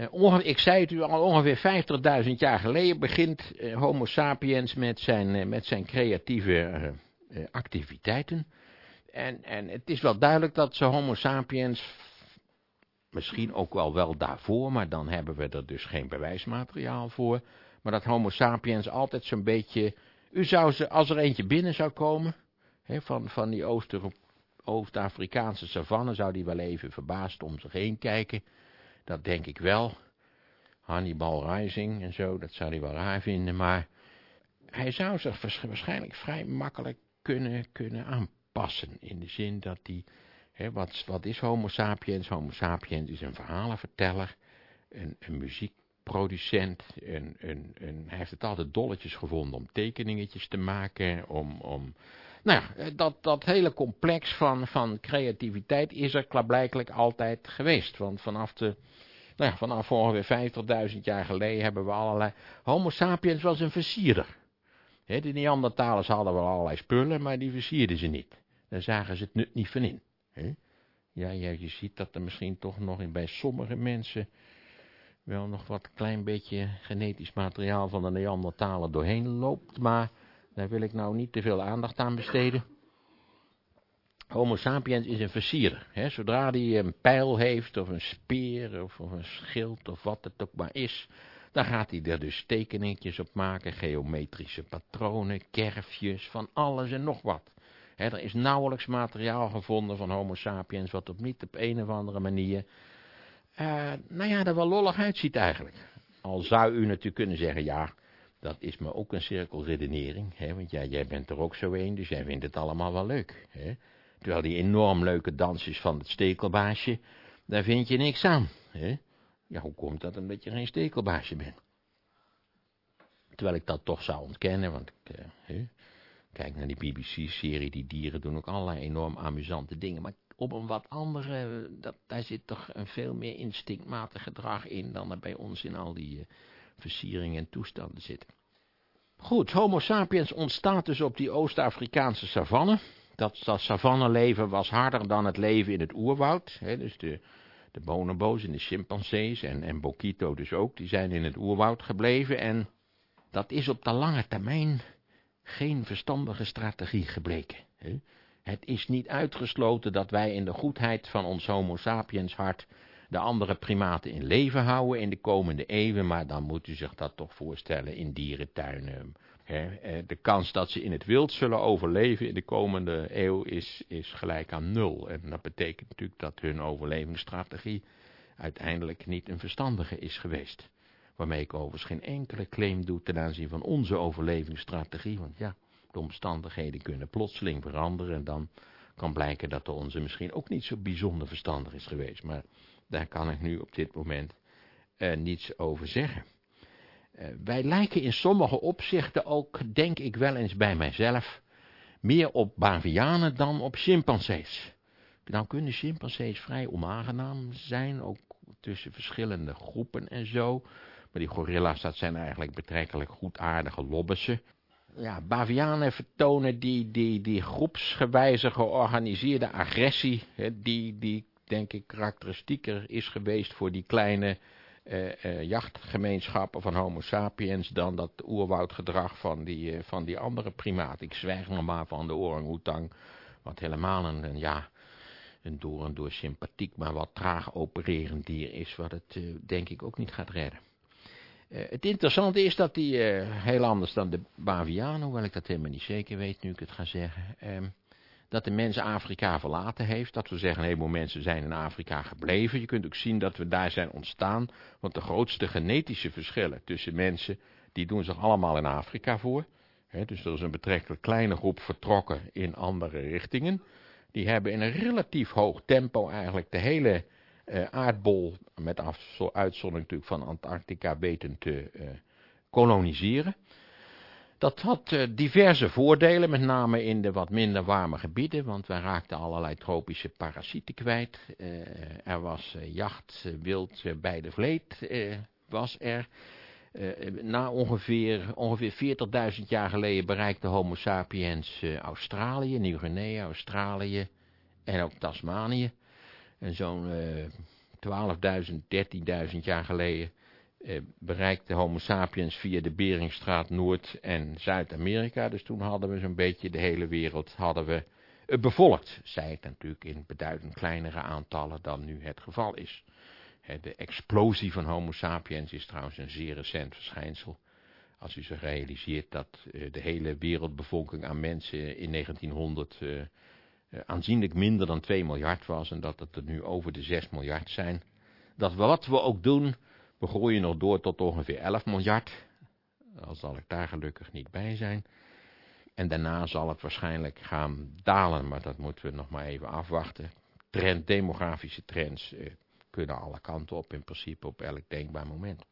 Uh, ik zei het u al, ongeveer 50.000 jaar geleden begint uh, Homo sapiens met zijn, uh, met zijn creatieve activiteiten. En, en het is wel duidelijk dat ze Homo sapiens, misschien ook wel wel daarvoor, maar dan hebben we er dus geen bewijsmateriaal voor, maar dat Homo sapiens altijd zo'n beetje, u zou ze, als er eentje binnen zou komen, hè, van, van die Oost-Afrikaanse savanne, zou die wel even verbaasd om zich heen kijken, dat denk ik wel. Hannibal Rising en zo, dat zou hij wel raar vinden, maar hij zou zich waarschijnlijk vrij makkelijk kunnen, kunnen aanpassen. In de zin dat hij, hè, wat, wat is homo sapiens? Homo sapiens is een verhalenverteller, een, een muziekproducent, een, een, een, hij heeft het altijd dolletjes gevonden om tekeningetjes te maken, om... om nou ja, dat, dat hele complex van, van creativiteit is er klaarblijkelijk altijd geweest. Want vanaf de nou ja, vanaf ongeveer 50.000 jaar geleden hebben we allerlei... Homo sapiens was een versierder. He, de Neandertalers hadden wel allerlei spullen, maar die versierden ze niet. Daar zagen ze het nut niet van in. Ja, ja, je ziet dat er misschien toch nog bij sommige mensen wel nog wat klein beetje genetisch materiaal van de Neandertalen doorheen loopt, maar daar wil ik nou niet te veel aandacht aan besteden. Homo sapiens is een versierer. Hè? Zodra hij een pijl heeft, of een speer, of, een schild, of wat het ook maar is, dan gaat hij er dus tekeningetjes op maken, geometrische patronen, kerfjes, van alles en nog wat. Hè, er is nauwelijks materiaal gevonden van homo sapiens, wat op niet op een of andere manier, uh, nou ja, er wel lollig uitziet eigenlijk. Al zou u natuurlijk kunnen zeggen, ja, dat is me ook een cirkelredenering, hè, want ja, jij bent er ook zo een, dus jij vindt het allemaal wel leuk, hè. Terwijl die enorm leuke dansjes van het stekelbaasje, daar vind je niks aan. Hè? Ja, hoe komt dat omdat je geen stekelbaasje bent? Terwijl ik dat toch zou ontkennen, want ik uh, kijk naar die BBC-serie, die dieren doen ook allerlei enorm amusante dingen. Maar op een wat andere, dat, daar zit toch een veel meer instinctmatig gedrag in dan er bij ons in al die uh, versieringen en toestanden zit. Goed, homo sapiens ontstaat dus op die Oost-Afrikaanse savanne dat, dat savanneleven was harder dan het leven in het oerwoud. Dus de, de bonobo's en de chimpansees en, en Bokito dus ook, die zijn in het oerwoud gebleven. En dat is op de lange termijn geen verstandige strategie gebleken. Het is niet uitgesloten dat wij in de goedheid van ons homo sapiens hart de andere primaten in leven houden in de komende eeuwen, maar dan moet u zich dat toch voorstellen in dierentuinen, eh, de kans dat ze in het wild zullen overleven in de komende eeuw is, is gelijk aan nul. En dat betekent natuurlijk dat hun overlevingsstrategie uiteindelijk niet een verstandige is geweest. Waarmee ik overigens geen enkele claim doe ten aanzien van onze overlevingsstrategie. Want ja, de omstandigheden kunnen plotseling veranderen en dan kan blijken dat de onze misschien ook niet zo bijzonder verstandig is geweest. Maar daar kan ik nu op dit moment uh, niets over zeggen. Uh, wij lijken in sommige opzichten ook, denk ik wel eens bij mijzelf, meer op bavianen dan op chimpansees. Nou kunnen chimpansees vrij onaangenaam zijn, ook tussen verschillende groepen en zo. Maar die gorilla's, dat zijn eigenlijk betrekkelijk goedaardige lobbessen. Ja, bavianen vertonen die, die, die groepsgewijze georganiseerde agressie, hè, die, die denk ik karakteristieker is geweest voor die kleine uh, uh, jachtgemeenschappen van homo sapiens dan dat oerwoudgedrag van die, uh, van die andere primaat. Ik zwijg nog maar van de orang-oetang, wat helemaal een, ja, een door en door sympathiek, maar wat traag opererend dier is, wat het denk ik ook niet gaat redden. het interessante is dat die heel anders dan de bavianen, hoewel ik dat helemaal niet zeker weet nu ik het ga zeggen, ehm, dat de mens Afrika verlaten heeft. Dat we zeggen, een heleboel mensen zijn in Afrika gebleven. Je kunt ook zien dat we daar zijn ontstaan. Want de grootste genetische verschillen tussen mensen, die doen zich allemaal in Afrika voor. dus er is een betrekkelijk kleine groep vertrokken in andere richtingen. Die hebben in een relatief hoog tempo eigenlijk de hele uh, aardbol, met uitzondering natuurlijk van Antarctica, weten te uh, koloniseren. Dat had uh, diverse voordelen, met name in de wat minder warme gebieden, want wij raakten allerlei tropische parasieten kwijt. Uh, er was uh, jacht, wild bij de vleet was er. na ongeveer, ongeveer 40.000 jaar geleden bereikte homo sapiens Australië, Nieuw-Guinea, Australië en ook Tasmanië. En zo'n 12.000, 13.000 jaar geleden eh, bereikte homo sapiens via de Beringstraat Noord- en Zuid-Amerika. Dus toen hadden we zo'n beetje de hele wereld hadden we het bevolkt. Zij het natuurlijk in beduidend kleinere aantallen dan nu het geval is. De explosie van homo sapiens is trouwens een zeer recent verschijnsel. Als u zich realiseert dat eh, de hele wereldbevolking aan mensen in 1900 uh, aanzienlijk minder dan 2 miljard was en dat het er nu over de 6 miljard zijn. Dat wat we ook doen, we groeien nog door tot ongeveer 11 miljard. Al zal ik daar gelukkig niet bij zijn. En daarna zal het waarschijnlijk gaan dalen, maar dat moeten we nog maar even afwachten. Trend, demografische trends eh, kunnen alle kanten op in principe op elk denkbaar moment.